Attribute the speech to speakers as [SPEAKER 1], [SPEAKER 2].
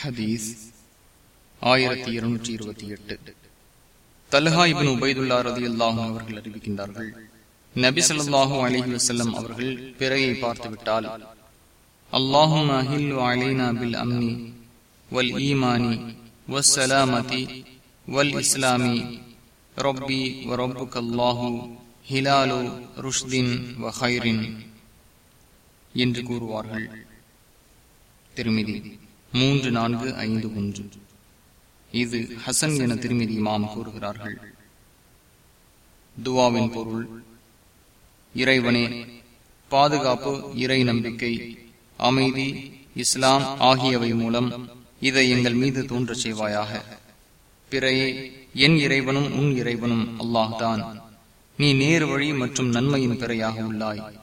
[SPEAKER 1] ஹதீஸ் ஆயிரத்தி இருநூற்றி இருபத்தி எட்டு. தல்ஹா இபின் உபைதுல்லா ரதி அல்லாஹும் அவர்கள் அறிவிக்கின்றார்கள் நபி சொல்லாஹும் அலஹி வசல்லம் அவர்கள் பிறையை பார்த்துவிட்டால் அல்லாஹும் அஹில் அலைனா பில் அம்னி வல் ஈமானி வசலாமதி வல் இஸ்லாமி ரொப்பி வரப்புக் அல்லாஹு ஹிலாலு ருஷ்தின் வ ஹைரின் என்று கூறுவார்கள். திருமிதி மூன்று நான்கு ஐந்து ஒன்று. இது ஹசன் என திருமதி இமாம் கூறுகிறார்கள். துவாவின் பொருள் இறைவனே பாதுகாப்பு இறை நம்பிக்கை அமைதி இஸ்லாம் ஆகியவை மூலம் இதை எங்கள் மீது தோன்றச் செய்வாயாக. பிறையே என் இறைவனும் உன் இறைவனும் அல்லாஹ்தான். நீ நேர் வழி மற்றும் நன்மையின் பிறையாக உள்ளாய்.